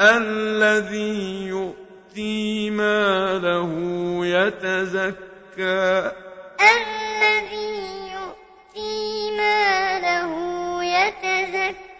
الَّذِي يُؤْتِي ما له يَتَزَكَّىٰ. الَّذِي يُؤْتِي ما له يَتَزَكَّىٰ.